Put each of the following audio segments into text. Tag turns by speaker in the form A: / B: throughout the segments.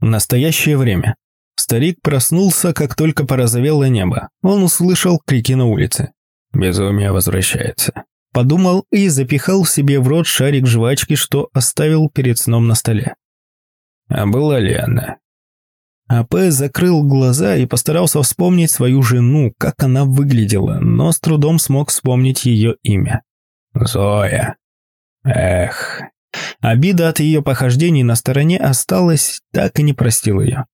A: Настоящее время. Старик проснулся, как только порозовело небо. Он услышал крики на улице. Безумие возвращается. Подумал и запихал себе в рот шарик жвачки, что оставил перед сном на столе. А была ли она? АП закрыл глаза и постарался вспомнить свою жену, как она выглядела, но с трудом смог вспомнить ее имя. Зоя. Эх. Обида от ее похождений на стороне осталась, так и не простил ее.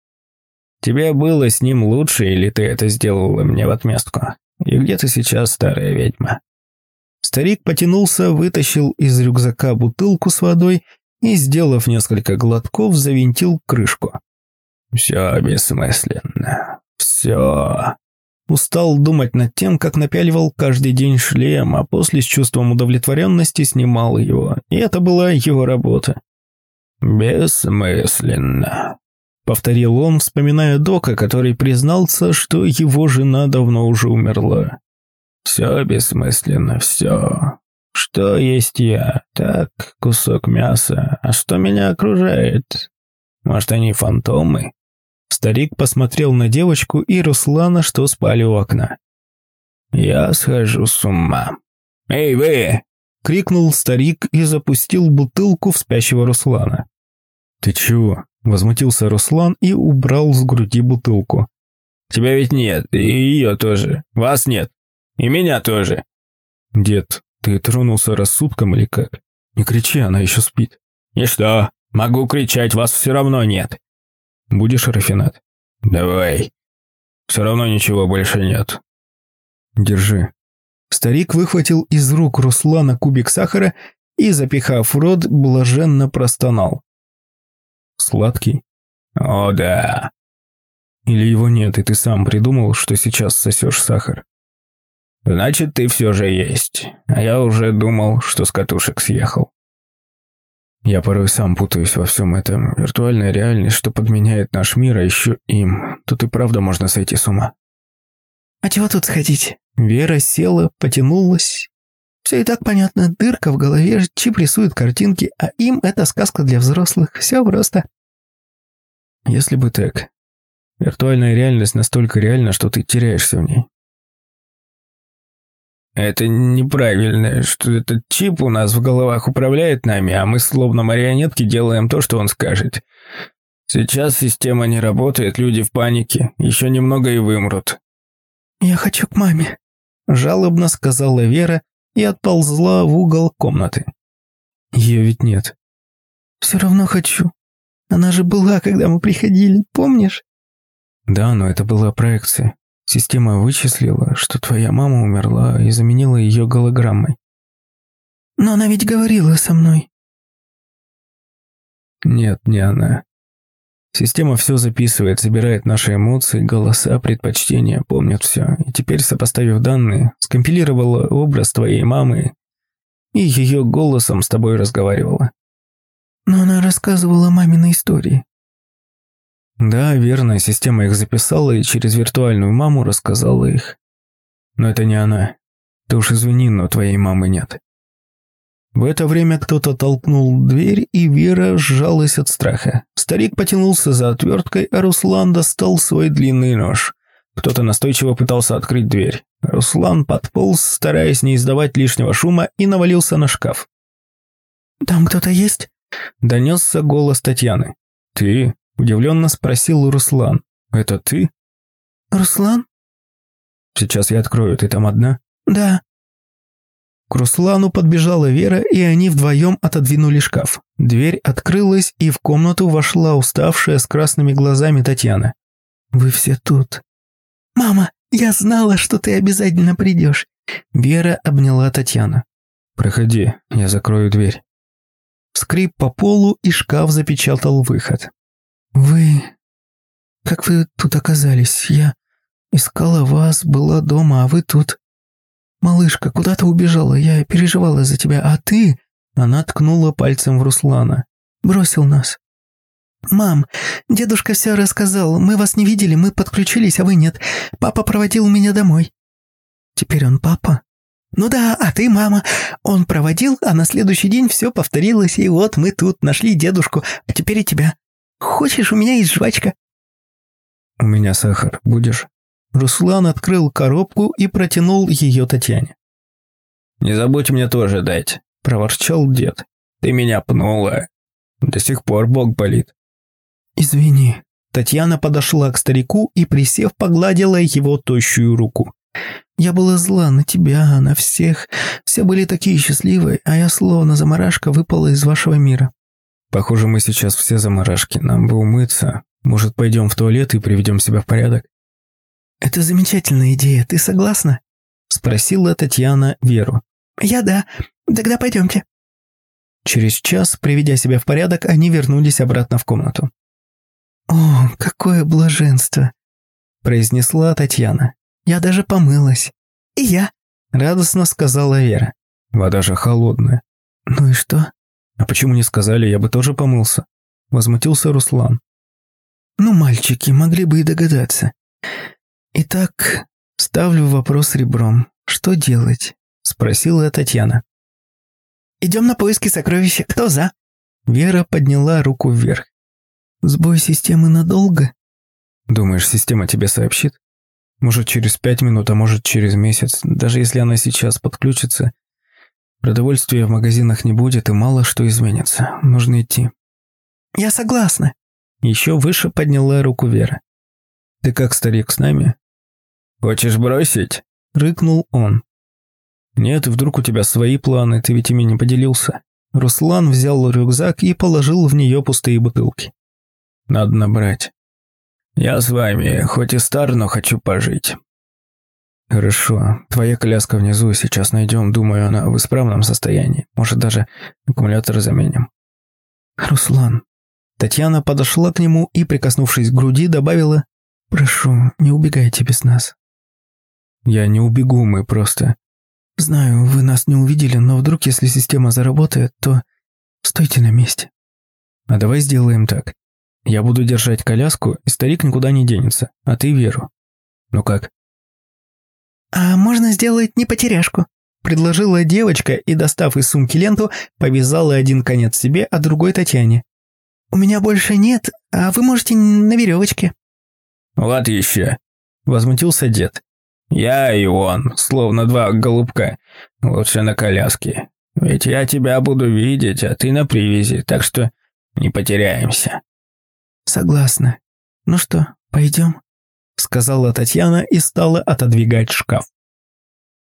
A: Тебе было с ним лучше, или ты это сделала мне в отместку? И где ты сейчас, старая ведьма?» Старик потянулся, вытащил из рюкзака бутылку с водой и, сделав несколько глотков, завинтил крышку. «Все бессмысленно. Все». Устал думать над тем, как напяливал каждый день шлем, а после с чувством удовлетворенности снимал его. И это была его работа. «Бессмысленно», — повторил он, вспоминая Дока, который признался, что его жена давно уже умерла. «Все бессмысленно, все. Что есть я? Так, кусок мяса. А что меня окружает? Может, они фантомы?» Старик посмотрел на девочку и Руслана, что спали у окна. «Я схожу с ума». «Эй, вы!» — крикнул старик и запустил бутылку в спящего Руслана. «Ты чего?» Возмутился Руслан и убрал с груди бутылку. «Тебя ведь нет, и ее тоже. Вас нет. И меня тоже». «Дед, ты тронулся рассудком или как? Не кричи, она еще спит». «И что? Могу кричать, вас все равно нет». «Будешь рафинат?» «Давай. Все равно ничего больше нет». «Держи». Старик выхватил из рук Руслана кубик сахара и, запихав в рот, блаженно простонал. Сладкий? О, да. Или его нет, и ты сам придумал, что сейчас сосешь сахар? Значит, ты все же есть. А я уже думал, что с катушек съехал. Я порой сам путаюсь во всем этом. Виртуальная реальность, что подменяет наш мир, а еще им. Тут и правда можно сойти с ума.
B: А чего тут сходить? Вера села, потянулась. Все и так понятно. Дырка в голове, чип рисует картинки, а им это сказка для взрослых. Все просто.
A: Если бы так. Виртуальная реальность настолько реальна, что ты теряешься в ней. Это неправильно, что этот чип у нас в головах управляет нами, а мы словно марионетки делаем то, что он скажет. Сейчас система не работает, люди в панике, еще немного и вымрут.
B: «Я хочу к маме», – жалобно сказала Вера и отползла в угол комнаты.
A: Ее ведь нет.
B: «Все равно хочу. Она же была, когда мы приходили, помнишь?»
A: «Да, но это была проекция. Система вычислила, что твоя мама умерла и заменила ее голограммой».
B: «Но она ведь говорила со мной».
A: «Нет, не она. Система все записывает, собирает наши эмоции, голоса, предпочтения, помнит все. И теперь, сопоставив данные, скомпилировала образ твоей мамы и ее голосом с тобой разговаривала.
B: Но она рассказывала маминой истории.
A: Да, верно, система их записала и через виртуальную маму рассказала их. Но это не она. Ты уж извини, но твоей мамы нет. В это время кто-то толкнул дверь, и Вера сжалась от страха. Старик потянулся за отверткой, а Руслан достал свой длинный нож. Кто-то настойчиво пытался открыть дверь. Руслан подполз, стараясь не издавать лишнего шума, и навалился на шкаф.
B: «Там кто-то есть?»
A: Донесся голос Татьяны. «Ты?» – удивленно спросил Руслан. «Это ты?»
B: «Руслан?»
A: «Сейчас я открою. Ты там одна?»
B: «Да».
A: К Руслану подбежала Вера, и они вдвоем отодвинули шкаф. Дверь открылась, и в комнату вошла уставшая с красными глазами Татьяна.
B: «Вы все тут». «Мама, я знала, что ты обязательно придешь».
A: Вера обняла Татьяну. «Проходи, я закрою дверь». Скрип по полу, и шкаф запечатал выход.
B: «Вы... как вы тут оказались? Я искала вас, была дома, а вы тут...» «Малышка, куда ты убежала? Я переживала за тебя, а ты...» Она ткнула пальцем в Руслана. «Бросил нас». «Мам, дедушка все рассказал. Мы вас не видели, мы подключились, а вы нет. Папа проводил меня домой». «Теперь он папа?» «Ну да, а ты мама. Он проводил, а на следующий день все повторилось, и вот мы тут нашли дедушку, а теперь и тебя». Хочешь, у меня есть жвачка?»
A: «У меня сахар. Будешь?» Руслан открыл коробку и протянул ее Татьяне. «Не забудь мне тоже дать», – проворчал дед. «Ты меня пнула. До сих пор бок болит».
B: «Извини».
A: Татьяна подошла к старику и, присев, погладила его тощую руку.
B: «Я была зла на тебя, на всех. Все были такие счастливые, а я словно заморашка выпала из вашего мира».
A: «Похоже, мы сейчас все заморашки. Нам бы умыться. Может, пойдем в туалет и приведем себя в порядок?»
B: «Это замечательная идея. Ты согласна?»
A: Спросила Татьяна Веру.
B: «Я да. Тогда пойдемте».
A: Через час, приведя себя в порядок, они вернулись обратно в комнату.
B: «О, какое блаженство!» произнесла Татьяна. «Я даже помылась». «И я», радостно сказала Вера.
A: «Вода же холодная».
B: «Ну и что?»
A: «А почему не сказали, я бы тоже помылся?» Возмутился Руслан.
B: «Ну, мальчики, могли бы и догадаться. Итак, ставлю вопрос ребром. Что делать?» Спросила Татьяна. «Идем на поиски сокровища. Кто за?»
A: Вера подняла руку вверх.
B: «Сбой системы надолго?»
A: «Думаешь, система тебе сообщит? Может, через пять минут, а может, через месяц. Даже если она сейчас подключится, продовольствия в магазинах не будет и мало что изменится. Нужно идти».
B: «Я согласна».
A: Еще выше подняла руку Вера. «Ты как, старик, с нами?» «Хочешь бросить?» – рыкнул он. «Нет, вдруг у тебя свои планы, ты ведь ими не поделился». Руслан взял рюкзак и положил в нее пустые бутылки. «Надо набрать». «Я с вами, хоть и стар, но хочу пожить». «Хорошо. Твоя коляска внизу, сейчас найдем. Думаю, она в исправном состоянии. Может, даже аккумулятор заменим».
B: «Руслан».
A: Татьяна подошла к нему и, прикоснувшись к груди, добавила
B: «Прошу, не убегайте без нас».
A: «Я не убегу, мы просто...»
B: «Знаю, вы нас не увидели, но вдруг, если система заработает, то стойте на месте».
A: «А давай сделаем так. Я буду держать коляску, и старик никуда не денется, а ты Веру. Ну как?»
B: «А можно сделать не потеряшку?» предложила девочка и, достав из сумки ленту, повязала один конец себе, а другой Татьяне. «У меня больше нет, а вы можете на веревочке».
A: «Вот еще», — возмутился дед. Я и он, словно два голубка. Лучше на коляске. Ведь я тебя буду видеть, а ты на привязи, так что не потеряемся.
B: Согласна. Ну что, пойдем? Сказала Татьяна и стала отодвигать шкаф.